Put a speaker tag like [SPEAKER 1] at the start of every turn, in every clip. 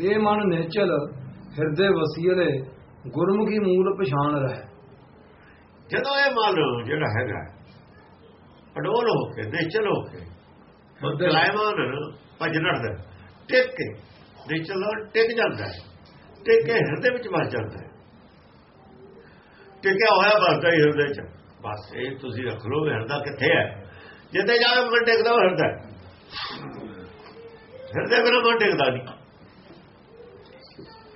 [SPEAKER 1] ਇਹ ਮਨ ਨਿਚਲ ਹਿਰਦੇ ਵਸੀਲੇ ਗੁਰਮੁਖੀ ਮੂਲ ਪਛਾਣ ਰਹਿ।
[SPEAKER 2] ਜਦੋਂ ਇਹ ਮਨ ਜਿਹੜਾ ਹੈਗਾ ਅਡੋਲ ਹੋ ਕੇ ਨਿਸ਼ਚਲ ਹੋ ਕੇ ਕਲਾਇਮਾਨ ਭਜ ਨੜਦਾ ਟਿਕ ਕੇ ਨਿਸ਼ਚਲ ਹੋ ਟਿਕ ਜਾਂਦਾ ਹੈ। ਟਿਕ ਕੇ ਹਿਰਦੇ ਵਿੱਚ ਵਸ ਜਾਂਦਾ ਹੈ। ਟਿਕਿਆ ਹੋਇਆ ਵਸਦਾ ਹੀ ਹਿਰਦੇ ਚ। ਬਸ ਇਹ ਤੁਸੀਂ ਰੱਖ ਲਓ ਵੀ ਹਿਰਦਾ ਕਿੱਥੇ ਹੈ। ਜਿੱਥੇ ਜਾ ਕੇ ਮਨ ਟਿਕਦਾ ਹਿਰਦਾ। ਹਿਰਦੇ ਬਿਨਾਂ ਮਨ ਟਿਕਦਾ ਨਹੀਂ।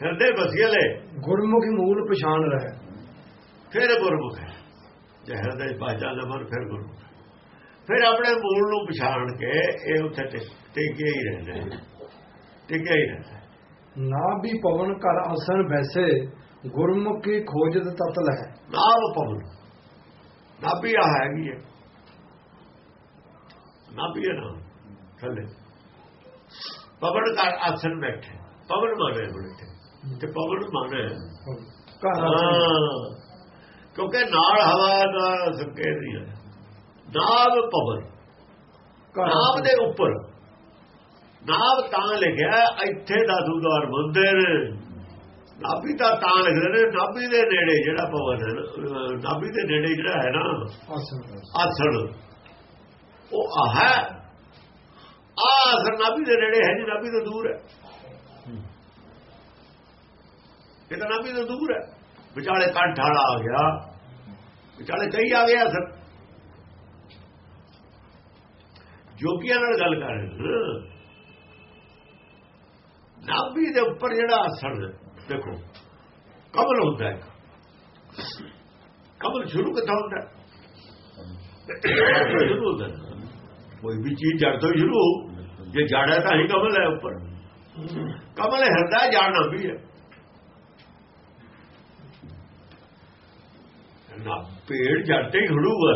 [SPEAKER 2] ਹਿਰਦੇ ਵਸੀਲੇ
[SPEAKER 1] ਗੁਰਮੁਖੀ ਮੂਲ ਪਛਾਣ ਰਹਿ
[SPEAKER 2] ਫਿਰ ਗੁਰਮੁਖ ਹੈ। ਜੇ ਹਿਰਦੇ ਬਾਜਾ ਨਮਨ ਫਿਰ ਗੁਰਮੁਖ ਹੈ। ਫਿਰ ਆਪਣੇ ਮੂਲ ਨੂੰ ਪਛਾਣ ਕੇ ਇਹ ਉੱਥੇ ਟਿਕ- ਟਿਕੇ ਹੀ ਰਹਿੰਦੇ ਨੇ। ਟਿਕੇ ਹੀ ਰਹਿੰਦੇ
[SPEAKER 1] ਨਾ ਵੀ ਪਵਨ ਘਰ ਆਸਣ ਬੈਸੇ ਗੁਰਮੁਖੀ ਖੋਜਤ ਤਤ ਲੈ।
[SPEAKER 2] ਨਾਮ ਪਵਨ। ਨਾਭੀ ਆ ਹੈਗੀ ਹੈ। ਨਾਭੀ ਹੈ ਨਾ ਥੱਲੇ। ਪਵਨ ਘਰ ਆਸਣ ਬੈਠੇ। ਪਵਨ ਮਾਨੇ ਬੈਠੇ। ਤੇ ਪਵਨ ਮਾਨੇ ਹਾਂ। ਕਿਉਂਕਿ ਨਾਲ ਹਵਾ ਦਾ ਸੰਕੇਤ ਹੀ ਹੈ ਨਾਮ ਪਵਨ।
[SPEAKER 1] ਆਸਣ।
[SPEAKER 2] ਦੇ ਉੱਪਰ। ਨਾਮ ਤਾਂ ਲਿਖਿਆ ਇੱਥੇ ਦਾ ਦੁਦਾਰ ਮੰਦਰ ਨਾਭੀ ਦਾ ਤਾਂ ਲਿਖਦੇ ਨੇ ਨਾਭੀ ਦੇ ਨੇੜੇ ਜਿਹੜਾ ਪਵਨ ਹੈ ਨਾਭੀ ਦੇ ਨੇੜੇ ਜਿਹੜਾ ਹੈ ਨਾ
[SPEAKER 1] ਆਸਣ।
[SPEAKER 2] ਉਹ ਆਹ ਹੈ। ਆ ਆਸਣ ਨਾਭੀ ਦੇ ਨੇੜੇ ਹੈ ਜੀ ਨਾਭੀ ਤੋਂ ਦੂਰ ਹੈ। ਇਹ ਤੋਂ ਦੂਰ ਹੈ। ਵਿਚਾਲੇ ਕੰਠ ਵਾਲਾ ਆ ਗਿਆ। ਵਿਚਾਲੇ ਕਈ ਆ ਗਏ ਆਸਣ ਜੋਗੀਆਂ ਨਾਲ ਗੱਲ ਕਰ। ਰਹੇ ਨਾਭੀ ਦੇ ਉੱਪਰ ਜਿਹੜਾ ਅਸਰ, ਦੇਖੋ, ਕਮਲ ਹੁੰਦਾ ਹੈ ਕਮਲ ਸ਼ੁਰੂ ਕਿੱਥੋਂ ਹੁੰਦਾ? ਸ਼ੁਰੂ ਹੁੰਦਾ। ਕੋਈ ਵੀ ਚੀਜ਼ ਜੜ ਤੋਂ ਹੀ ਸ਼ੁਰੂ ਹੋਊ। ਜੇ ਜੜ ਹੈ ਤਾਂ ਹੀ ਕਮਲ ਹੈ ਉੱਪਰ। ਕਮਲ ਹਿਰਦਾ ਜਾਣਨਾ ਵੀ ਹੈ। ਨਾ ਪੇੜ ਤੇ ਹੀ ਖੜੂਗਾ।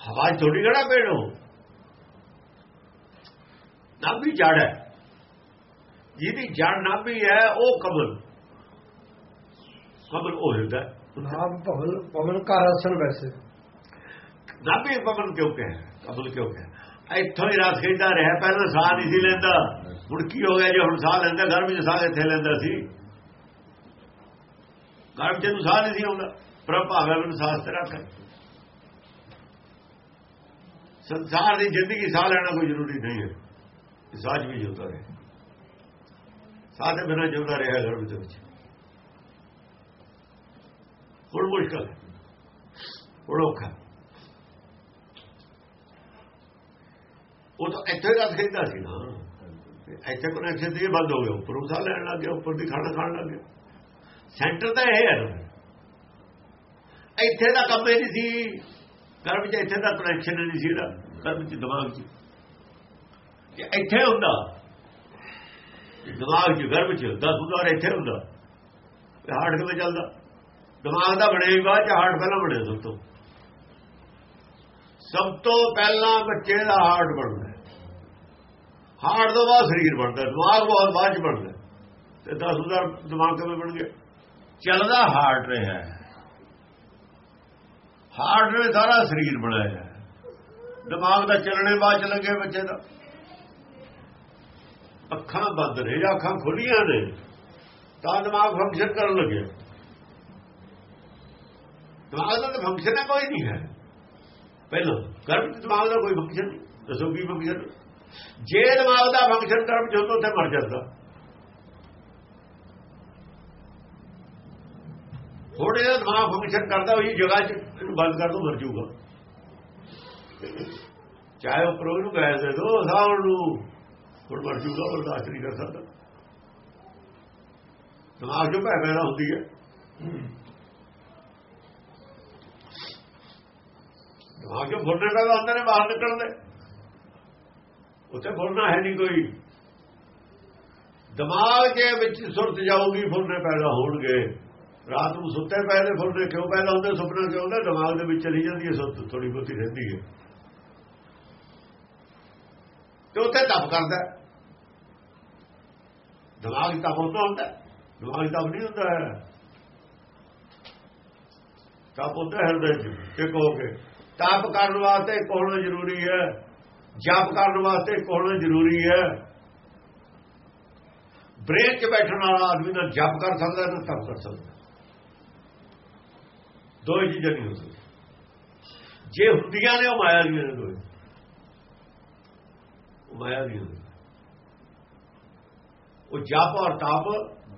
[SPEAKER 2] ਹਵਾ ਥੋੜੀ ਖੜਾ ਪੇੜ ਹੋ? ਨਾਭੀ ਜੜ ਹੈ। ਜਿਹਦੀ ਜੜ ਨਾਭੀ ਹੈ ਉਹ ਕਮਲ। ਕਮਲ ਉਹ ਹਿਰਦਾ ਹੈ।
[SPEAKER 1] ਨਾਮ ਭਵਨ ਪਵਨ ਘਰ ਆਸਣ ਬੈਸੇ
[SPEAKER 2] ਨਾਭੀ ਪਵਨ ਕਿਉਂ ਕਹੇ ਕਮਲ ਕਿਉਂ ਕਹੇ ਇੱਥੋਂ ਹੀ ਰਸ ਖੇਡਦਾ ਰਿਹਾ ਪਹਿਲਾਂ ਸਾਹ ਨਹੀਂ ਸੀ ਲੈਂਦਾ। ਹੁਣ ਕੀ ਹੋ ਗਿਆ ਜੇ ਹੁਣ ਸਾਹ ਲੈਂਦਾ? ਘਰ ਵਿੱਚ ਸਾਹ ਇੱਥੇ ਲੈਂਦਾ ਸੀ? ਘਰ ਵਿੱਚ ਨੂੰ ਸਾਹ ਨਹੀਂ ਸੀ ਆਉਂਦਾ। ਪ੍ਰਭ ਭਾਵੇਂ ਨੂੰ ਸਾਹ ਤੇ ਰੱਖ। ਸੰਸਾਰ ਦੀ ਜ਼ਿੰਦਗੀ ਸਾਹ ਲੈਣਾ ਕੋਈ ਜ਼ਰੂਰੀ ਨਹੀਂ ਹੈ। ਸਾਹ 'ਚ ਵੀ ਜਿਉਂਦਾ ਰਹੇ। ਸਾਹ ਦੇ ਬਿਨਾਂ ਜਿਉਂਦਾ ਰਿਹਾ ਘਰ ਵਿੱਚ। ਹੁਣ ਮੁਸ਼ਕਲ ਹੁਣ ਔਖਾ ਉਹ ਤਾਂ ਇੱਥੇ ਰੱਖ ਖੇਡਦਾ ਸੀ ਨਾ। ਇੱਥੇ ਕਨੈਕਸ਼ਨ ਤੇ ਬੰਦ ਹੋ ਗਿਆ ਉੱਪਰੋਂ ਸਾਹ ਲੈਣ ਲੱਗ ਗਿਆ, ਉੱਪਰ ਦੀ ਖਾਣਾ ਖਾਣ ਲੱਗ ਗਿਆ। ਸੈਂਟਰ ਤਾਂ ਇਹ ਹੈ ਇੱਥੇ ਦਾ ਕੰਮ ਹੀ ਨਹੀਂ ਸੀ। ਘਰ 'ਚ ਇੱਥੇ ਦਾ ਕਨੈਕਸ਼ਨ ਨਹੀਂ ਸੀ ਇਹਦਾ। ਘਰ 'ਚ ਦਿਮਾਗ 'ਚ। ਕਿ ਇੱਥੇ ਹੁੰਦਾ। ਦਿਮਾਗ 'ਚ ਗਰਭ 'ਚ ਦਸ ਉਦਾਰ ਇੱਥੇ ਹੁੰਦਾ। ਹਾਰਟ ਕਿਵੇਂ ਚੱਲਦਾ। ਦਿਮਾਗ ਦਾ ਬਣੇ ਹੀ ਬਾਅਦ ਚ, ਹਾਰਟ ਪਹਿਲਾਂ ਬਣੇ ਸਭ ਤੋਂ ਸਭ ਤੋਂ ਪਹਿਲਾਂ ਬੱਚੇ ਦਾ ਹਾਰਟ ਬਣਦਾ ਹਾਰਟ ਤੋਂ ਬਾਅਦ ਸਰੀਰ ਬਣਦਾ ਦਿਮਾਗ ਬਹੁਤ ਬਾਅਦ ਚ ਬਣਦਾ ਹੈ। ਤੇ 10000 ਦਿਮਾਗ ਕਿਵੇਂ ਬਣ ਗਿਆ? ਚੱਲਦਾ ਹਾਰਟ ਰਿਹਾ ਹੈ। ਹਾਰਟ ਨੇ ਸਾਰਾ ਸਰੀਰ ਬਣਾਇਆ ਦਿਮਾਗ ਦਾ ਚੱਲਣੇ ਬਾਅਦ ਚ ਲੱਗੇ ਬੱਚੇ ਦਾ। ਅੱਖਾਂ ਬੰਦ ਨੇ, ਜਾਂ ਅੱਖਾਂ ਖੁੱਲੀਆਂ ਨੇ, ਤਾਂ ਦਿਮਾਗ ਫੰਕਸ਼ਨ ਕਰਨ ਲੱਗਿਆ ਦਿਮਾਗ ਦਾ ਤਾਂ ਫੰਕਸ਼ਨ ਹੈ, ਕੋਈ ਨਹੀਂ ਹੈ। ਪਹਿਲਾਂ ਕਰਮ ਦਿਮਾਗ ਦਾ ਕੋਈ ਫੰਕਸ਼ਨ ਨਹੀਂ। ਦੱਸੋ ਕੀ ਫੰਕਸ਼ਨ ਜੇ ਦਿਮਾਗ ਦਾ ਫੰਕਸ਼ਨ ਗਰਭ ਚ ਹੁੰਦਾ, ਉੱਥੇ ਮਰ ਜਾਂਦਾ। ਹੁਣ ਜਿਹਾ ਦਿਮਾਗ ਫੰਕਸ਼ਨ ਕਰਦਾ, ਉਹੀ ਜਗ੍ਹਾ 'ਚ ਇਹਨੂੰ ਬੰਦ ਕਰ ਦੋ, ਮਰ ਜਾਊਗਾ। ਚਾਹੇ ਉਹ ਪ੍ਰੋਗ ਨੂੰ ਗੈਸ ਦੇ ਦੋ ਸਾਹ ਨੂੰ ਹੁਣ ਮਰ ਜਾਊਗਾ, ਬਰਦਾਸ਼ਤ ਨਹੀਂ ਕਰ ਸਕਦਾ। ਦਿਮਾਗ ਜੋ ਭੈ ਪੈਦਾ ਹੁੰਦੀ ਹੈ। ਦਿਮਾਗ ਜੋ ਫੁਰਨੇ ਪੈਦਾ ਹੁੰਦੇ ਨੇ ਬਾਹਰ ਨਿਕਲਣ ਦੇ ਉੱਥੇ ਫੁਰਨਾ ਹੈ ਨਹੀਂ ਕੋਈ। ਦਿਮਾਗ ਦੇ ਵਿੱਚ ਸੁਰਤ ਜਾਊਗੀ ਫੁਰਨੇ ਪੈਦਾ ਹੋਣਗੇ। ਰਾਤ ਨੂੰ ਸੁੱਤੇ ਪਏ ਨੇ ਫੁਰਨੇ ਕਿਉਂ ਪੈਦਾ ਹੁੰਦੇ ਸੁਪਨਾ ਕਿਉਂ ਹੁੰਦਾ ਦਿਮਾਗ ਦੇ ਵਿੱਚ ਚਲੀ ਜਾਂਦੀ ਹੈ ਸੁੱਤ ਥੋੜੀ ਬਹੁਤੀ ਰਹਿੰਦੀ ਹੈ। ਤੇ ਉੱਥੇ ਤਪ ਕਰਦਾ ਦਿਮਾਗ ਹੀ ਤਪ ਹੁੰਦਾ ਦਿਮਾਗ ਹੀ ਤਪ ਨਹੀਂ ਹੁੰਦਾ ਹੈ। ਤਪ ਹੁੰਦਾ ਹਿਰਦੇ ਚ, ਇੱਕ ਹੋ ਕੇ। ਤਪ ਕਰਨ ਵਾਸਤੇ ਇੱਕ ਜ਼ਰੂਰੀ ਹੈ। ਜਪ ਕਰਨ ਵਾਸਤੇ ਕੋਣਾ ਜ਼ਰੂਰੀ ਹੈ। ਬ੍ਰੇਨ 'ਚ ਬੈਠਣ ਵਾਲਾ ਆਦਮੀ ਨਾਲ ਜਪ ਕਰ ਸਕਦਾ ਨਾ ਤਪ ਕਰ ਸਕਦਾ ਦੋ ਹੀ ਚੀਜ਼ਾਂ ਨਹੀਂ ਹੋ ਸਕਦੀਆਂ। ਜੇ ਹੁੰਦੀਆਂ ਨੇ, ਉਹ ਮਾਇਆ ਦੀਆਂ ਨੇ ਦੋਏ। ਉਹ ਮਾਇਆ ਦੀਆਂ ਨੇ। ਉਹ ਜਾਪ ਔਰ ਤਾਪ,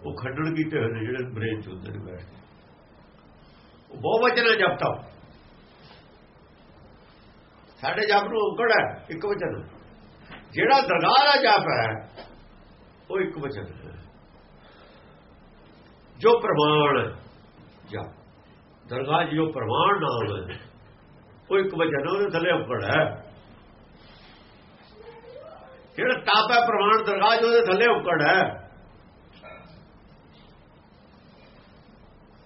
[SPEAKER 2] ਉਹ ਖੰਡਣ ਕੀਤੇ ਹੋਏ ਨੇ ਜਿਹੜੇ ਬ੍ਰੇਨ 'ਚ ਹੁੰਦੇ ਨੇ ਬੈਠ ਕੇ। ਉਹ ਬਹੁ ਵਚਨ ਜਪ ਤਪ। ਸਾਡੇ ਜਪ ਨੂੰ ਔਕੜ ਹੈ, ਇੱਕ ਵਚਨ। ਜਿਹੜਾ ਦਰਗਾਹ ਦਾ ਜਪ ਹੈ, ਉਹ ਇੱਕ ਵਚਨ ਹੈ। ਜੋ ਪ੍ਰਮਾਣ ਹੈ ਜਪ। ਦਰਗਾਹ 'ਚ ਜੋ ਪ੍ਰਮਾਣ ਨਾਮ ਹੈ, ਉਹ ਇੱਕ ਵਚਨ ਉਹਦੇ ਥੱਲੇ ਔਕੜ ਹੈ। ਜਿਹੜਾ ਤਾਪ ਹੈ ਪ੍ਰਮਾਣ, ਦਰਗਾਹ 'ਚ ਉਹਦੇ ਥੱਲੇ ਔਕੜ ਹੈ।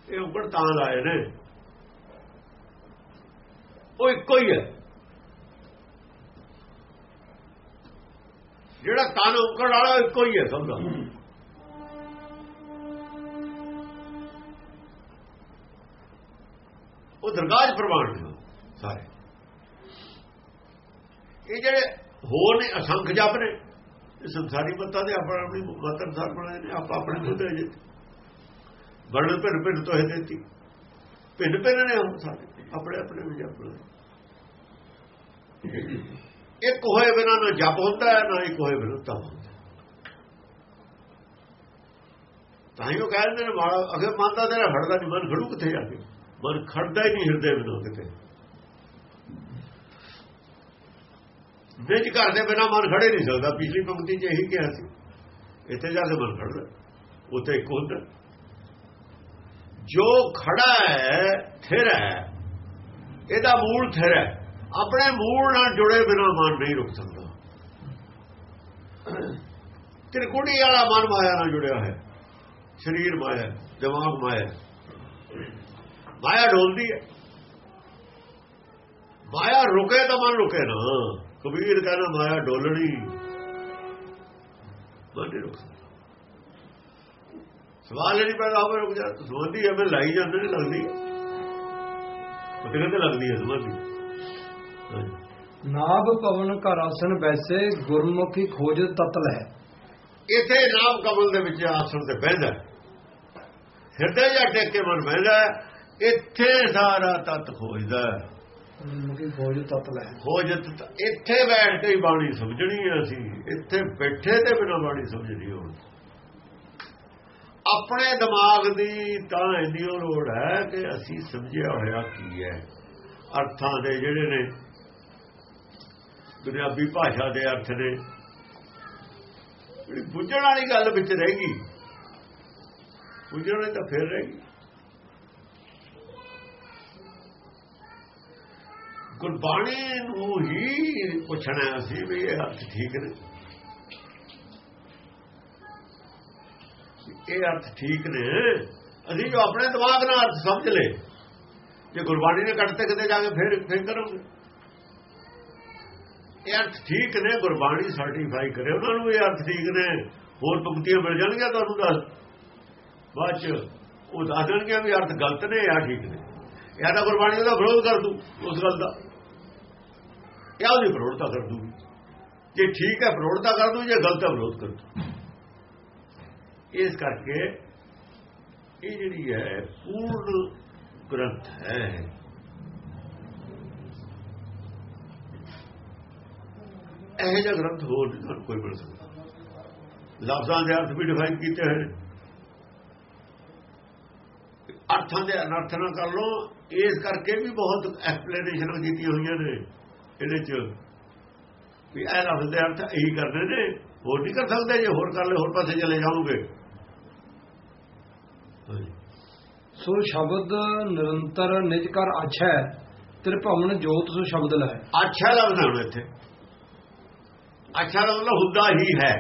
[SPEAKER 2] ਇਹ ਔਕੜ ਤਾਂ ਲਾਏ ਨੇ। ਉਹ ਇੱਕੋ ਹੀ ਹੈ। ਜਿਹੜਾ ਤਨ ਔਕੜ ਵਾਲਾ ਉਹ ਇੱਕੋ ਹੀ ਹੈ ਸਮਝਾ ਉਹ ਦਰਗਾਹ 'ਚ ਪ੍ਰਵਾਨ ਨੇ ਸਾਰੇ। ਇਹ ਜਿਹੜੇ ਹੋਰ ਨੇ, ਅਸੰਖ ਜਪ ਨੇ ਸੰਸਾਰੀ ਮੱਤਾਂ ਦੇ ਆਪਣਾ ਆਪਣੀ ਮਤ ਅਨੁਸਾਰ ਬਣਾਏ ਨੇ, ਆਪ ਆਪਣੇ ਖੁਦ ਹੈ ਵਰਣ ਭਿੰਨ ਭਿੰਨ ਤੋਂ ਹੈ ਦਿੱਤੀ। ਭਿੰਨ ਭਿੰਨ ਨੇ ਹੁਣ ਸਾਰੇ, ਆਪਣੇ ਆਪਣੇ ਵਿੱਚ ਜਪ ਬਣਾਏ ਇੱਕ ਹੋਏ ਬਿਨਾਂ ਨਾ ਜਪ ਹੁੰਦਾ ਹੈ ਨਾ ਇੱਕ ਹੋਏ ਬਿਨਾਂ ਤਪ ਹੁੰਦਾ। ਤਾਂ ਹੀ ਉਹ ਕਹਿੰਦੇ ਨੇ, ਮਾੜਾ ਅਗੇ ਮੰਨਦਾ ਤੇਰਾ ਫੜਦਾ ਨਹੀਂ ਮਨ ਖੜੂ ਕਿੱਥੇ ਜਾ ਕੇ? ਮਨ ਖੜਦਾ ਹੀ ਨਹੀਂ ਹਿਰਦੇ ਬਿਨਾਂ ਕਿਤੇ। ਵਿੱਚ ਘਰ ਦੇ ਬਿਨਾਂ ਮਨ ਖੜੇ ਨਹੀਂ ਸਕਦਾ। ਪਿਛਲੀ ਪੰਕਤੀ 'ਚ ਇਹੀ ਕਿਹਾ ਸੀ। ਇੱਥੇ ਜਾ ਕੇ ਮਨ ਖੜਦਾ। ਉੱਥੇ ਇੱਕ ਹੁੰਦਾ। ਜੋ ਖੜਾ ਹੈ, ਥਿਰ ਹੈ, ਇਹਦਾ ਮੂਲ ਥਿਰ ਹੈ। ਆਪਣੇ ਮੂਲ ਨਾਲ ਜੁੜੇ ਬਿਨਾਂ ਮਨ ਨਹੀਂ ਰੁਕ ਸਕਦਾ। ਤ੍ਰਿਕੁਟੀ ਵਾਲਾ ਮਨ ਮਾਇਆ ਨਾਲ ਜੁੜਿਆ ਹੈ ਸਰੀਰ ਮਾਇਆ, ਦਿਮਾਗ ਮਾਇਆ। ਮਾਇਆ ਡੋਲਦੀ ਹੈ। ਮਾਇਆ ਰੁਕੇ ਤਾਂ ਮਨ ਰੁਕੇ ਨਾ। ਕਬੀਰ ਕਹਿੰਦਾ ਮਾਇਆ ਡੋਲਣੀ। ਨਹੀਂ ਰੁਕ ਸਵਾਲ ਨਹੀਂ ਪੈਦਾ ਹੋਵੇ ਰੁਕ ਜਾ। ਸੋਧੀ ਐਵੇਂ ਲਾਈ ਜਾਂਦੇ ਨੇ ਲੱਗਦੀ। ਉਹ ਕਿਹਦੇ ਲੱਗਦੀ ਹੈ ਸੋਧੀ
[SPEAKER 1] ਨਾਭ ਪਵਨ ਘਰ ਆਸਨ ਬੈਸੇ ਗੁਰਮੁਖੀ ਖੋਜ ਤਤਲ ਹੈ
[SPEAKER 2] ਇੱਥੇ ਨਾਮ ਕਮਲ ਦੇ ਵਿੱਚ ਆਸਣ ਤੇ ਬਹਿੰਦਾ। ਹਿਰਦੇ ਜਾਂ ਟੇਕ ਕੇ ਮਨ ਬਹਿੰਦਾ। ਇੱਥੇ ਸਾਰਾ ਤਤ ਖੋਜਦਾ
[SPEAKER 1] ਖੋਜ ਤਤਲ ਹੈ
[SPEAKER 2] ਖੋਜ ਤਤ- ਇੱਥੇ ਬੈਠ ਕੇ ਹੀ ਬਾਣੀ ਸਮਝਣੀ ਹੈ ਅਸੀਂ। ਇੱਥੇ ਬੈਠੇ ਤੇ ਬਿਨਾਂ ਬਾਣੀ ਸਮਝਣੀ ਹੋਣੀ ਆਪਣੇ ਦਿਮਾਗ ਦੀ ਤਾਂ ਇੰਨੀ ਲੋੜ ਹੈ ਕਿ ਅਸੀਂ ਸਮਝਿਆ ਹੋਇਆ ਕੀ ਹੈ। ਅਰਥਾਂ ਦੇ ਜਿਹੜੇ ਨੇ ਦੁਨਿਆਵੀ ਭਾਸ਼ਾ ਦੇ ਅਰਥ ਨੇ ਜਿਹੜੀ ਬੁੱਝਣ ਵਾਲੀ ਗੱਲ ਵਿੱਚ ਰਹਿ ਗਈ। ਬੁੱਝਣ ਤਾਂ ਫਿਰ ਰਹਿ ਗਈ। ਗੁਰਬਾਣੀ ਨੂੰ ਹੀ ਪੁੱਛਣਾ ਅਸੀਂ ਵੀ ਇਹ ਅਰਥ ਠੀਕ ਨੇ। ਇਹ ਅਰਥ ਠੀਕ ਨੇ, ਅਸੀਂ ਜੋ ਆਪਣੇ ਦਿਮਾਗ ਨਾਲ ਅਰਥ ਸਮਝ ਲਏ, ਜੇ ਗੁਰਬਾਣੀ ਨੇ ਕੱਟਤੇ ਕਿਤੇ ਜਾ ਕੇ ਫਿਰ ਫਿਰ ਕਰੋਗੇ। ਇਹ ਅਰਥ ਠੀਕ ਨੇ, ਗੁਰਬਾਣੀ ਸਰਟੀਫਾਈ ਕਰੇ, ਉਹਨਾਂ ਨੂੰ ਇਹ ਅਰਥ ਠੀਕ ਨੇ। ਹੋਰ ਪੰਕਤੀਆਂ ਮਿਲ ਜਾਣਗੀਆਂ ਤੁਹਾਨੂੰ ਦੱਸ। ਬਾਅਦ ਚ ਉਹ ਦੱਸ ਦੇਣਗੇ ਵੀ ਅਰਥ ਗਲਤ ਨੇ ਜਾਂ ਠੀਕ ਨੇ। ਜਾਂ ਤਾਂ ਗੁਰਬਾਣੀ ਦਾ ਵਿਰੋਧ ਕਰ ਦੂ ਉਸ ਗੱਲ ਦਾ। ਜਾਂ ਉਹਦੀ ਵਿਰੋਧਤਾ ਕਰ ਦੂ ਜੇ ਠੀਕ ਹੈ ਵਿਰੋਧਤਾ ਕਰ ਦੂ ਜੇ ਗਲਤ ਹੈ ਵਿਰੋਧ ਕਰ ਦੂ ਇਸ ਕਰਕੇ ਇਹ ਜਿਹੜੀ ਹੈ, ਪੂਰਨ ਗ੍ਰੰਥ ਹੈ। ਇਹ ਜਿਹਾ ਗ੍ਰੰਥ ਹੋਰ ਨਹੀਂ ਕੋਈ ਮਿਲ ਸਕਦਾ। ਲਫ਼ਜ਼ਾਂ ਦੇ ਅਰਥ ਵੀ ਡਿਫਾਈਨ ਕੀਤੇ ਹੋਏ ਨੇ। ਅਰਥਾਂ ਦੇ ਅਨਰਥ ਨਾ ਕਰ ਲੋ ਇਸ ਕਰਕੇ ਵੀ ਬਹੁਤ ਐਕਸਪਲੇਨੇਸ਼ਨਾਂ ਕੀਤੀਆਂ ਹੋਈਆਂ ਨੇ। ਇਹਦੇ ਚ ਵੀ ਇਹ ਲਫ਼ਜ਼ ਦੇ ਅਰਥ ਇਹੀ ਕਰਨੇ ਨੇ ਹੋਰ ਨਹੀਂ ਕਰ ਸਕਦੇ ਜੇ ਹੋਰ ਕਰ ਲੈ ਹੋਰ ਪਾਸੇ ਚਲੇ ਜਾਓਗੇ
[SPEAKER 1] ਸੋ ਸ਼ਬਦ ਨਿਰੰਤਰ ਨਿਜ ਕਰ ਆਛਾ ਹੈ ਤ੍ਰਿਭਵਨ ਜੋਤ ਸੋ ਸ਼ਬਦ ਲੈ।
[SPEAKER 2] ਅੱਛਾ ਲਫ਼ਜ਼ ਹੁਣ ਇੱਥੇ। ਅੱਛਾ ਦਾ ਮਤਲਬ ਹੁੰਦਾ ਹੀ ਹੈ।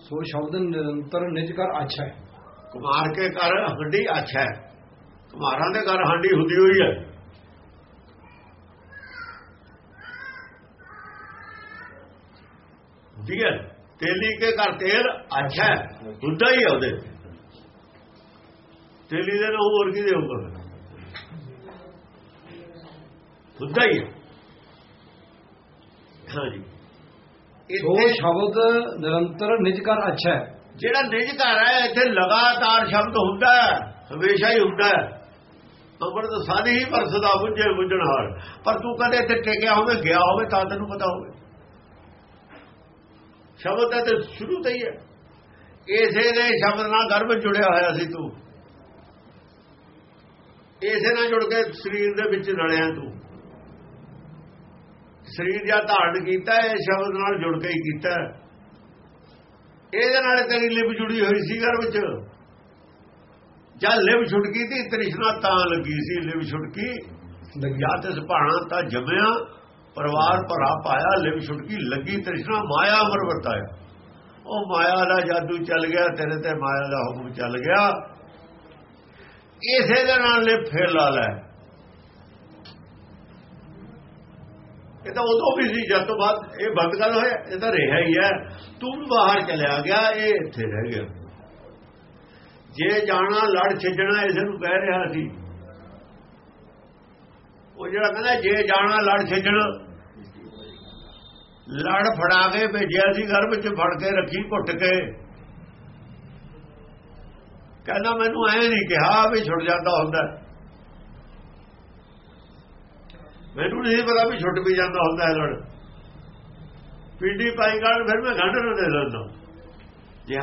[SPEAKER 1] ਸੋ ਸ਼ਬਦ ਨਿਰੰਤਰ ਨਿਜ ਕਰ ਆਛਾ ਹੈ
[SPEAKER 2] ਕੁਮਾਰ ਕੇ ਘਰ ਹੰਡੀ ਅੱਛਾ ਹੈ। ਕੁਮਾਰਾਂ ਦੇ ਘਰ ਹੰਡੀ ਹੁੰਦੀ ਹੋਈ ਹੈ। ਠੀਕ ਹੈ। ਤੇਲੀ ਕੇ ਘਰ ਤੇਲ, ਅੱਛਾ ਹੈ। ਹੁੰਦਾ ਹੀ ਹੈ ਉਹਦੇ। ਤੇਲੀ ਦੇ ਨਾਲ ਹੋਰ ਕੀ ਦੇਊਗਾ ਹੁੰਦਾ ਹੀ ਹੈ। ਹਾਂਜੀ।
[SPEAKER 1] ਸੋ ਸ਼ਬਦ ਨਿਰੰਤਰ ਨਿਜ ਕਰ ਅੱਛਾ ਹੈ।
[SPEAKER 2] ਜਿਹੜਾ ਨਿਜ ਘਰ ਹੈ, ਇੱਥੇ ਲਗਾਤਾਰ ਸ਼ਬਦ ਹੁੰਦਾ ਹੈ, ਹਮੇਸ਼ਾ ਹੀ ਹੁੰਦਾ ਹੈ। ਅੰਮ੍ਰਿਤ ਸਾਰੀ ਹੀ ਵਰਸਦਾ ਬੁੱਝੇ ਬੁੱਝਣ ਹਾਰ ਪਰ ਤੂੰ ਕਦੇ ਇੱਥੇ ਟਿਕਿਆ ਹੋਵੇ, ਗਿਆ ਹੋਵੇ, ਤਾਂ ਤੈਨੂੰ ਪਤਾ ਹੋਵੇ। ਸ਼ਬਦ ਤਾਂ ਤੇ ਸ਼ੁਰੂ ਤੋਂ ਹੀ ਹੈ। ਇਸੇ ਦੇ ਸ਼ਬਦ ਨਾਲ ਗਰਭ ਜੁੜਿਆ ਹੋਇਆ ਸੀ ਤੂੰ। ਇਸੇ ਨਾਲ ਜੁੜ ਕੇ ਸਰੀਰ ਦੇ ਵਿੱਚ ਰਲਿਆ ਤੂੰ। ਸਰੀਰ ਜਾਂ ਧਾਰਨ ਕੀਤਾ, ਇਹ ਸ਼ਬਦ ਨਾਲ ਜੁੜ ਕੇ ਹੀ ਕੀਤਾ। ਇਹਦੇ ਨਾਲ ਤੇਰੀ ਲਿਵ ਜੁੜੀ ਹੋਈ ਸੀ ਗਰਭ ਚ ਜਦ ਲਿਵ ਛੁਟਕੀ ਤੀ ਤ੍ਰਿਸ਼ਨਾ ਤਾਂ ਲੱਗੀ ਸੀ ਲਿਵ ਛੁਟਕੀ।
[SPEAKER 1] ਲੱਗੀ।
[SPEAKER 2] ਜਾਂ ਤਿਸ ਭਾਣਾ ਤਾਂ ਜੰਮਿਆ ਪਰਿਵਾਰ ਭਰਾ ਪਾਇਆ ਲਿਵ ਛੁਟਕੀ ਲੱਗੀ ਤ੍ਰਿਸ਼ਨਾ ਮਾਇਆ ਅਮਰ ਵਰਤਾਇਆ। ਉਹ ਮਾਇਆ ਦਾ ਜਾਦੂ ਚੱਲ ਗਿਆ ਤੇਰੇ ਤੇ ਮਾਇਆ ਦਾ ਹੁਕਮ ਚੱਲ ਗਿਆ। ਇਸੇ ਦੇ ਨਾਲ ਲਿਵ ਫੇਰ ਲਾ ਲੈ। ਇਹ ਤਾਂ ਉਦੋਂ ਵੀ ਸੀ, ਜਦ ਤੋਂ ਬਾਅਦ ਇਹ ਬੰਦ ਕਰ ਹੋਇਆ, ਇਹ ਤਾਂ ਰਿਹਾ ਹੀ ਹੈ। ਤੂੰ ਬਾਹਰ ਚਲਿਆ ਗਿਆ, ਇਹ ਇੱਥੇ ਰਹਿ ਗਿਆ। ਜੇ ਜਾਣਾ, ਲੜ ਛੱਡਣਾ, ਇਸ ਨੂੰ ਕਹਿ ਰਿਹਾ ਸੀ। ਉਹ ਜਿਹੜਾ ਕਹਿੰਦਾ, ਜੇ ਜਾਣਾ, ਲੜ ਛੱਡਣਾ। ਲੜ ਫੜਾ ਕੇ ਭੇਜਿਆ ਸੀ, ਘਰ ਵਿੱਚ ਫੜ ਕੇ ਰੱਖੀ, ਘੁੱਟ ਕੇ। ਕਹਿੰਦਾ, ਮੈਨੂੰ ਐ ਨਹੀਂ ਕਿਹਾ ਵੀ ਛੁੱਟ ਜਾਂਦਾ ਹੁੰਦਾ। ਮੈਨੂੰ ਨਹੀਂ ਪਤਾ ਵੀ ਛੁੱਟ ਵੀ ਜਾਂਦਾ ਹੁੰਦਾ ਹੈ ਲੜ। ਪੀੜੀ ਪਾਈ ਗੜ ਫਿਰ ਮੈਂ ਗੰਢ ਨੂੰ ਦੇ ਦਿੰਦਾ। ਜੇ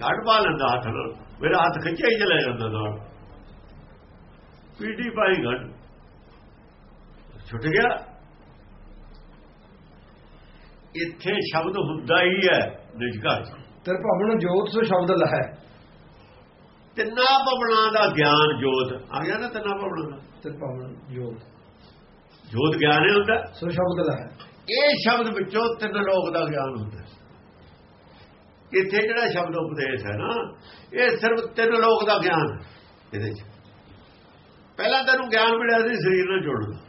[SPEAKER 2] ਗੜ ਪਾ ਲੈਂਦਾ ਹੱਥ ਨਾਲ ਮੇਰਾ ਹੱਥ ਖਿੱਚਿਆ ਹੀ ਚਲਾ ਜਾਂਦਾ ਨਾਲ। ਪੀੜੀ ਪਾਈ ਗੜ ਛੁੱਟ ਗਿਆ। ਇੱਥੇ ਸ਼ਬਦ ਹੁੰਦਾ ਹੀ ਹੈ ਨਿਜਕਾਰ
[SPEAKER 1] ਤੇਰੇ ਭਵਨ ਜੋਤ ਸੋ ਸ਼ਬਦ ਲਹੈ
[SPEAKER 2] ਤਿੰਨਾ ਪਵਣਾ ਦਾ ਗਿਆਨ ਜੋਤ। ਆ ਗਿਆ ਨਾ ਤਿੰਨਾ ਪਵਣਾ ਦਾ?
[SPEAKER 1] ਤੇਰੇ ਭਵਨ ਜੋਤ।
[SPEAKER 2] ਜੋਤ ਗਿਆਨ ਹੀ ਹੁੰਦਾ।
[SPEAKER 1] ਸੋ ਸ਼ਬਦ ਲਹੈ
[SPEAKER 2] ਇਹ ਸ਼ਬਦ ਵਿੱਚੋਂ ਤਿੰਨ ਲੋਕ ਦਾ ਗਿਆਨ ਹੁੰਦਾ ਇੱਥੇ ਜਿਹੜਾ ਸ਼ਬਦ ਉਪਦੇਸ਼ ਹੈ ਨਾ ਇਹ ਸਿਰਫ ਤਿੰਨ ਲੋਕ ਦਾ ਗਿਆਨ ਹੈ ਇਹਦੇ ਚ। ਪਹਿਲਾਂ ਤੈਨੂੰ ਗਿਆਨ ਮਿਲਿਆ ਸੀ ਸਰੀਰ ਨਾਲ ਜੁੜਨ ਦਾ।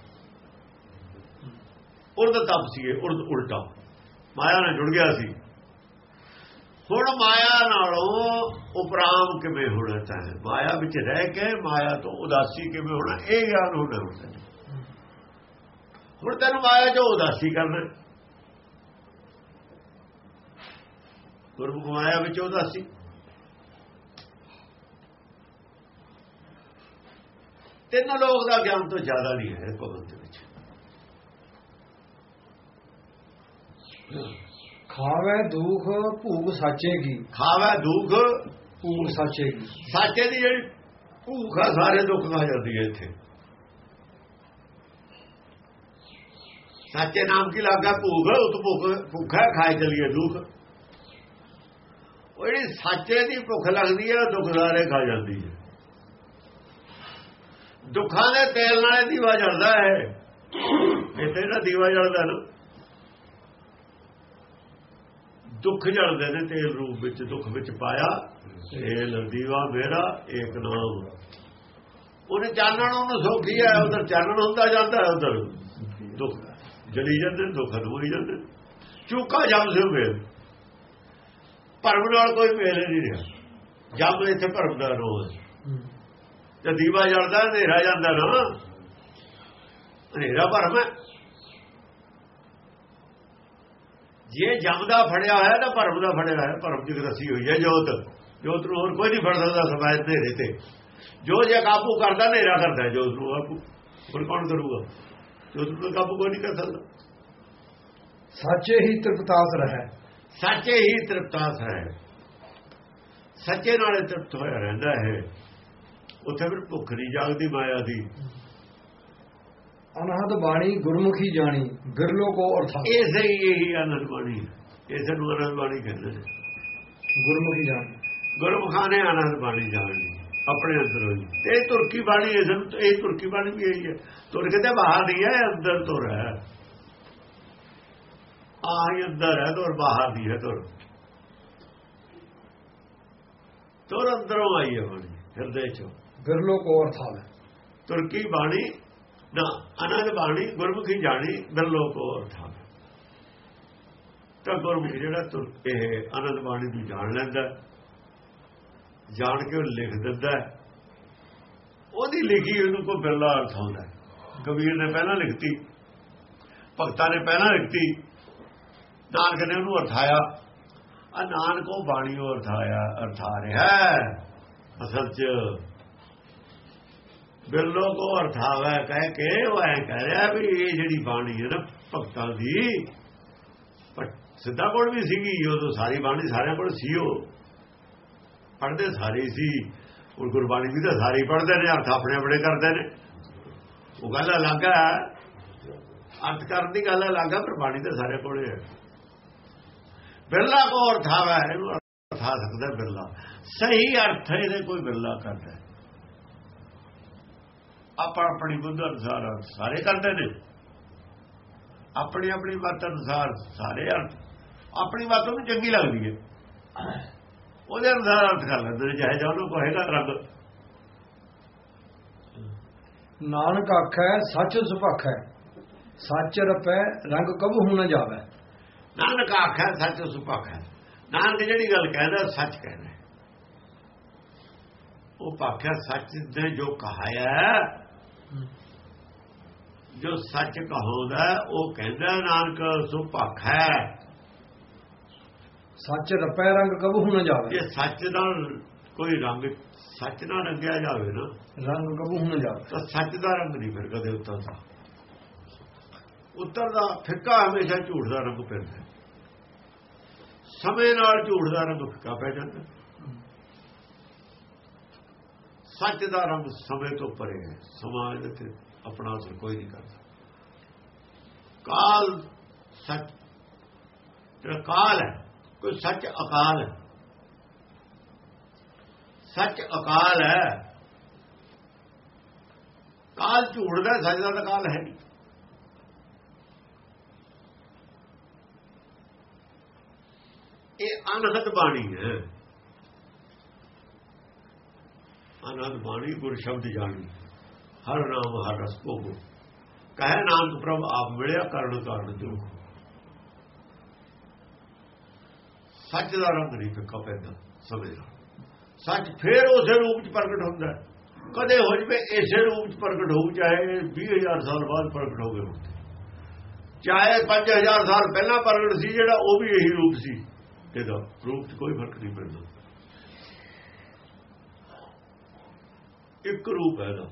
[SPEAKER 2] ਉਰਦ ਤਪ ਸੀ ਉਰਦ ਉਲਟਾ। ਮਾਇਆ ਨਾਲ ਜੁੜ ਗਿਆ ਸੀ। ਹੁਣ ਮਾਇਆ ਨਾਲੋਂ ਉਪਰਾਮ ਕਿਵੇਂ ਹੋਣਾ ਚਾਹੇ? ਮਾਇਆ ਵਿੱਚ ਰਹਿ ਕੇ ਮਾਇਆ ਤੋਂ ਉਦਾਸੀ ਕਿਵੇਂ ਹੋਣਾ? ਇਹ ਗਿਆਨ ਹੋਣਾ ਹੁੰਦਾ ਹੁਣ ਤੈਨੂੰ ਮਾਇਆ ਚੋਂ ਉਦਾਸੀ ਕਰਨਾ। ਗੁਰਮੁਖ ਮਾਇਆ ਵਿੱਚ ਉਦਾਸੀ। ਤਿੰਨ ਲੋਕ ਦਾ ਗਿਆਨ ਤੋਂ ਜ਼ਿਆਦਾ ਨਹੀਂ ਹੈ ਭਗਤ ਦੇ ਵਿੱਚ।
[SPEAKER 1] ਖਾਵੇ ਦੁਖ ਭੂਖ ਸਾਚੇ ਕੀ
[SPEAKER 2] ਖਾਵੇ ਦੁੱਖ
[SPEAKER 1] ਭੂਖ ਸਾਚੇ ਕੀ
[SPEAKER 2] ਸਾਚੇ ਦੀ ਜਿਹੜੀ ਭੂਖ ਆ ਸਾਰੇ ਦੁੱਖ ਖਾ ਜਾਂਦੀ ਹੈ ਇੱਥੇ। ਸਾਚੇ ਨਾਮ ਕੀ ਲਾਗਾ ਭੂਖ ਉਹ ਤੋਂ ਭੁੱਖ, ਭੁੱਖਾ ਖਾਏ ਚਲੀਏ ਦੁੱਖ। ਉਹ ਜਿਹੜੀ ਸਾਚੇ ਦੀ ਭੁੱਖ ਲੱਗਦੀ ਹੈ, ਉਹ ਦੁੱਖ ਸਾਰੇ ਖਾ ਜਾਂਦੀ ਹੈ। ਦੁੱਖਾਂ ਦੇ ਤੇਲ ਨਾਲ ਦੀਵਾ ਜਲਦਾ ਹੈ। ਇੱਥੇ ਨਾ ਦੀਵਾ ਜਲਦਾ ਨਾ। ਦੁੱਖ ਜਲਦੇ ਨੇ ਤੇਲ ਰੂਪ ਵਿੱਚ, ਦੁੱਖ ਵਿੱਚ ਪਾਇਆ, ਤੇਲ, ਦੀਵਾ ਮੇਰਾ ਏਕ ਨਾਮ। ਉਹਨੇ ਚਾਨਣ ਉਹਨੂੰ ਸੋਖੀ ਹੈ, ਉਧਰ ਚਾਨਣ ਹੁੰਦਾ ਜਾਂਦਾ ਹੈ ਉਧਰ। ਦੁੱਖ। ਜਲੀ ਜਾਂਦੇ ਦੁੱਖ ਨੂੰ ਹੋਈ ਜਾਂਦੇ। ਚੂਕਾ ਜਮ ਸੇ ਮੇਲ ਭਰਮ ਨਾਲ ਕੋਈ ਮੇਲ ਨਹੀਂ ਰਿਹਾ। ਜਮ ਇੱਥੇ ਭਰਮ ਦਾ ਰੋਜ਼ ਤੇ ਦੀਵਾ ਜਲਦਾ ਹਨੇਰਾ ਜਾਂਦਾ ਨਾ। ਹਨੇਰਾ ਭਰਮ ਹੈ। ਜੇ ਜਮ ਦਾ ਫੜਿਆ ਹੋਇਆ ਤਾਂ ਭਰਮ ਦਾ ਫੜਿਆ ਹੋਇਆ। ਭਰਮ ਦੀ ਰਸੀ ਹੋਈ ਹੈ ਜੋਤ। ਜੋਤ ਨੂੰ ਹੋਰ ਕੋਈ ਨਹੀਂ ਫੜ ਸਕਦਾ ਸਮਾਜ ਹਨੇਰੇ ਤੇ। ਜੋ ਜੇ ਕਾਬੂ ਕਰਦਾ ਹਨੇਰਾ ਕਰਦਾ ਜੋਤ ਨੂੰ ਕਾਬੂ ਹੋਰ ਕੌਣ ਕਰੂਗਾ? ਜੋਤ ਨੂੰ ਕਾਬੂ ਕੋਈ ਨਹੀਂ ਕਰ ਸਕਦਾ।
[SPEAKER 1] ਸਾਚੇ ਹੀ ਤ੍ਰਿਪਤਾਸ ਰਹੈ।
[SPEAKER 2] ਸੱਚੇ ਹੀ ਤ੍ਰਿਪਤਾਸ ਹੈ। ਸੱਚੇ ਨਾਲੇ ਤ੍ਰਿਪਤ ਹੋਇਆ ਰਹਿੰਦਾ ਹੈ। ਉੱਥੇ ਫਿਰ ਭੁੱਖ ਨਹੀਂ ਜਾਗਦੀ ਮਾਇਆ ਦੀ।
[SPEAKER 1] ਅਨਹਦ ਬਾਣੀ ਗੁਰਮੁਖੀ ਜਾਣੀ ਬਿਰਲੋ ਕੋ ਅਰਥਾ
[SPEAKER 2] ਇਸੇ ਹੀ ਇਹੀ ਆਨੰਦ ਬਾਣੀ ਇਸੇ ਨੂੰ ਆਨੰਦ ਬਾਣੀ ਕਹਿੰਦੇ ਨੇ।
[SPEAKER 1] ਗੁਰਮੁਖੀ ਜਾਣੀ।
[SPEAKER 2] ਗੁਰਮੁਖਾਂ ਨੇ ਆਨੰਦ ਬਾਣੀ ਜਾਣਨੀ ਆਪਣੇ ਅੰਦਰੋਂ ਇਹ ਤੁਰਕੀ ਬਾਣੀ ਇਸ ਇਹ ਤੁਰਕੀ ਬਾਣੀ ਵੀ ਇਹੀ ਹੈ। ਤੁਰ ਕੇ ਤੇ ਬਾਹਰ ਨਹੀਂ ਹੈ ਅੰਦਰ ਤੁਰ ਹੈ। ਆਹ ਅੰਦਰ ਹੈ ਤੁਰ ਬਾਹਰ ਨਹੀਂ ਹੈ ਤੁਰ। ਤੁਰ ਅੰਦਰੋਂ ਆਈ ਹੈ ਬਾਣੀ ਹਿਰਦੇ ਚੋਂ।
[SPEAKER 1] ਬਿਰਲੋ ਕੋ ਅਰਥਾ
[SPEAKER 2] ਤੁਰਕੀ ਬਾਣੀ? ਨਾ ਆਨੰਦ ਬਾਣੀ ਗੁਰਮੁਖੀ ਜਾਣੀ ਬਿਰਲੋਕ ਅਰਥਾ ਤਾਂ ਗੁਰਮੁਖ ਜਿਹੜਾ ਤੁਰ ਇਹ ਆਨੰਦ ਬਾਣੀ ਨੂੰ ਜਾਣ ਲੈਂਦਾ ਜਾਣ ਕੇ ਉਹ ਲਿਖ ਦਿੰਦਾ। ਉਹਦੀ ਲਿਖੀ ਉਹਨੂੰ ਕੋਈ ਬਿਰਲਾ ਅਰਥ ਆਉਂਦਾ ਹੈ। ਕਬੀਰ ਨੇ ਪਹਿਲਾਂ ਲਿਖਤੀ, ਭਗਤਾਂ ਨੇ ਪਹਿਲਾਂ ਲਿਖਤੀ, ਨਾਨਕ ਨੇ ਉਹਨੂੰ ਅਰਥਾਇਆ। ਆ ਨਾਨਕ ਉਹ ਬਾਣੀ ਉਹ ਅਰਥਾਇਆ, ਅਰਥਾ ਰਿਹਾ ਅਸਲ 'ਚ। ਬਿਰਲੋ ਕੋ ਅਰਥਾਵਾ ਕਹਿ ਕੇ ਉਹ ਐ ਕਹਿ ਰਿਹਾ ਵੀ ਇਹ ਜਿਹੜੀ ਬਾਣੀ ਹੈ ਨਾ ਭਗਤਾਂ ਦੀ, ਪਰ ਸਿੱਧਾ ਕੋਲ ਵੀ ਸੀਗੀ ਉਦੋਂ ਸਾਰੀ ਬਾਣੀ ਸਾਰਿਆਂ ਕੋਲ ਸੀ ਉਹ। ਪੜ੍ਹਦੇ ਸਾਰੇ ਸੀ ਉਹ ਗੁਰਬਾਣੀ ਵੀ ਤਾਂ ਸਾਰੇ ਹੀ ਪੜ੍ਹਦੇ ਨੇ, ਅਰਥ ਆਪਣੇ ਆਪਣੇ ਕਰਦੇ ਨੇ। ਉਹ ਗੱਲ ਅਲੱਗ ਹੈ ਅਰਥ ਕਰਨ ਦੀ ਗੱਲ ਅਲੱਗ ਹੈ ਪਰ ਬਾਣੀ ਤਾਂ ਸਾਰੇ ਕੋਲੇ। ਹੈ ਬਿਰਲਾ ਕੋ ਅਰਥਾਵਾ ਹੈ ਇਹਨੂੰ ਅਰਥਾ ਸਕਦਾ ਬਿਰਲਾ। ਸਹੀ ਅਰਥ ਇਹਦੇ ਕੋਈ ਬਿਰਲਾ ਕਰਦਾ ਆਪਾਂ ਆਪਣੀ ਬੁੱਧ ਅਨੁਸਾਰ ਅਰਥ ਸਾਰੇ ਕਰਦੇ ਨੇ। ਆਪਣੀ ਆਪਣੀ ਮਤ ਅਨੁਸਾਰ ਸਾਰੇ ਅਰਥ। ਆਪਣੀ ਮਤ ਨੂੰ ਚੰਗੀ ਲੱਗਦੀ ਹੈ। ਉਹਦੇ ਅਨੁਸਾਰ ਅਰਥ ਕਰ ਲੈਂਦੇ ਨੇ, ਚਾਹੇ ਜਾਂ ਉਹਨੂੰ ਕਹੇਗਾ ਰੰਗ।
[SPEAKER 1] ਨਾਨਕ ਆਖੈ ਸੱਚ ਸੁਭਾਖੈ। ਸੱਚ ਰਪੈ ਰੰਗ ਕਬੂ ਨਾ ਜਾਵੇ।
[SPEAKER 2] ਨਾਨਕ ਆਖਿਆ ਸੱਚ ਸੁਪਾਖ ਹੈ ਨਾਨਕ ਜਿਹੜੀ ਗੱਲ ਕਹਿੰਦਾ ਸੱਚ ਕਹਿੰਦਾ। ਉਹ ਪਾਖਿਆ ਸੱਚ ਨੇ ਜੋ ਕਹਾਇਆ ਜੋ ਸੱਚ ਕਹੋਦਾ ਉਹ ਕਹਿੰਦਾ ਨਾਨਕ ਸੁਪਾਖ ਹੈ
[SPEAKER 1] ਸੱਚ ਰਪੈ ਰੰਗ ਕਬੂ ਨਾ ਜਾਵੇ।
[SPEAKER 2] ਜੇ ਸੱਚ ਨਾਲ ਕੋਈ ਰੰਗ ਸੱਚ ਨਾਲ ਰੰਗਿਆ ਜਾਵੇ ਨਾ
[SPEAKER 1] ਰੰਗ ਕਬੂ ਨਾ ਜਾਵੇ।
[SPEAKER 2] ਤਾਂ ਸੱਚ ਦਾ ਰੰਗ ਨਹੀਂ ਫਿਰ ਕਦੇ ਉਤਰਦਾ ਉਤਰਦਾ ਫਿੱਕਾ ਹਮੇਸ਼ਾ ਝੂਠ ਦਾ ਰੰਗ ਪੈਂਦਾ ਸਮੇਂ ਨਾਲ ਝੂਠ ਦਾ ਰੰਗ ਫਿੱਕਾ ਪੈ ਜਾਂਦਾ ਸੱਚ ਦਾ ਰੰਗ ਸਮੇਂ ਤੋਂ ਪਰੇ ਹੈ। ਸਮਾਜ ਦੇ ਤੇ ਆਪਣਾ ਅਸਰ ਕੋਈ ਨਹੀਂ ਕਰਦਾ। ਕਾਲ ਸੱਚ ਕਾਲ ਹੈ ਕੋਈ ਸੱਚ ਅਕਾਲ ਹੈ ਸੱਚ ਅਕਾਲ ਹੈ। ਕਾਲ ਝੂਠ ਦਾ, ਸੱਚ ਦਾ ਤਾਂ ਕਾਲ ਹੈ ਨਹੀਂ। ਇਹ ਅਨਹਦ ਬਾਣੀ ਹੈ। ਅਨਹਦ ਬਾਣੀ ਗੁਰ ਸ਼ਬਦ ਜਾਣੀ। ਹਰ ਨਾਮ, ਹਰ ਰਸ ਭੋਗੋ। ਗੁਰ ਕਹੇ ਨਾਨਕ ਪ੍ਰਭ, ਆਪ ਮਿਲਿਆ ਕਰਨ ਕਾਰਨ ਜੋ ਸੱਚ ਦਾ ਰੰਗ ਨਹੀਂ ਫਿੱਕਾ ਪੈਂਦਾ ਸਮਝ ਸੱਚ ਫੇਰ ਉਸੇ ਰੂਪ ਚ ਪ੍ਰਗਟ ਹੁੰਦਾ ਕਦੇ ਹੋ ਜਵੇ ਇਸੇ ਰੂਪ ਚ ਪ੍ਰਗਟ ਹੋਊ ਚਾਹੇ 20000 ਸਾਲ ਬਾਅਦ ਪ੍ਰਗਟ ਹੋ ਗਏ ਚਾਹੇ 5000 ਸਾਲ ਪਹਿਲਾਂ ਪ੍ਰਗਟ ਸੀ, ਜਿਹੜਾ ਉਹ ਵੀ ਇਹੀ ਰੂਪ ਸੀ। ਇਹਦਾ ਰੂਪ 'ਚ ਕੋਈ ਫ਼ਰਕ ਨਹੀਂ ਪੈਂਦਾ। ਇੱਕ ਰੂਪ ਹੈ ਇਹਦਾ।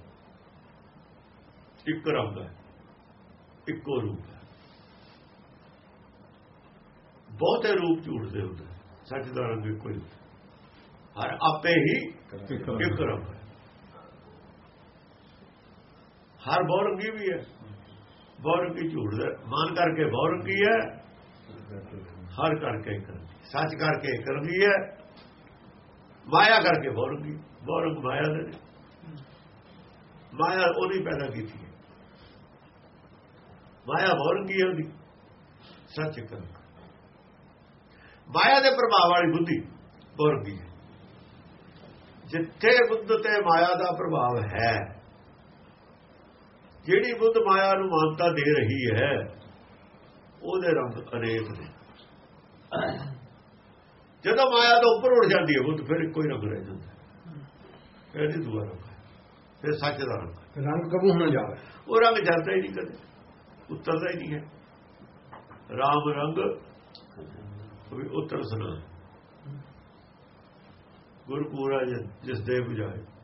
[SPEAKER 2] ਇੱਕ ਰੰਗ ਹੈ। ਇੱਕੋ ਰੂਪ ਹੈ। ਬਹੁਤੇ ਰੂਪ ਝੂਠਦੇ ਹੁੰਦੇ। ਸੱਚ ਦਾ ਰੰਗ ਇੱਕੋ ਹੀ ਹਰ ਆਪੇ ਹੀ ਹੈ ਹਰ ਬੌਰੰਗੀ ਵੀ ਹੈ। ਬੌਰੰਗੀ ਝੂਠਦਾ ਮਾਨ ਕਰਕੇ ਬੌਰੰਗੀ ਹੈ? ਹਰ ਕਰਕੇ ਇੱਕ ਰੰਗੀ। ਸੱਚ ਕਰਕੇ ਇੱਕ ਰੰਗੀ ਹੈ। ਮਾਇਆ ਕਰਕੇ ਬੌਰੰਗੀ ਬੌਰੰਗ ਮਾਇਆ ਦੇ। ਮਾਇਆ ਉਹਦੀ ਪੈਦਾ ਕੀਤੀ ਹੈ। ਮਾਇਆ ਬੌਰੰਗੀ ਹੈ ਉਹਦੀ। ਸੱਚ ਇੱਕ ਰੰਗ। ਮਾਇਆ ਦੇ ਪ੍ਰਭਾਵ ਵਾਲੀ ਬੁੱਧੀ ਬੌਰੰਗੀ ਹੈ। ਜਿੱਥੇ ਬੁੱਧ ਤੇ ਮਾਇਆ ਦਾ ਪ੍ਰਭਾਵ ਹੈ ਜਿਹੜੀ ਬੁੱਧ ਮਾਇਆ ਨੂੰ ਮਾਨਤਾ ਦੇ ਰਹੀ ਹੈ ਉਹਦੇ ਰੰਗ ਅਨੇਕ ਨੇ। ਜਦੋਂ ਮਾਇਆ ਤੋਂ ਉੱਪਰ ਉੱਠ ਜਾਂਦੀ ਹੈ ਬੁੱਧ ਫਿਰ ਹੀ ਰੰਗ ਰਹਿ ਜਾਂਦਾ। ਫਿਰ ਨਹੀਂ ਦੂਆ ਰੰਗ ਫਿਰ ਸੱਚ ਦਾ ਰੰਗ
[SPEAKER 1] ਰੰਗ ਕਬੂ ਨਾ ਜਾਵੇ।
[SPEAKER 2] ਉਹ ਰੰਗ ਜਾਂਦਾ ਹੀ ਨਹੀਂ ਕਦੇ ਉਤਰਦਾ ਹੀ ਨਹੀਂ ਹੈ। ਰਾਮ ਰੰਗ ਵੀ ਉਤਰ ਸਨਾ ਗੁਰਪੂਰਾ ਜਿਸ ਦੇ 부ਝਾਏ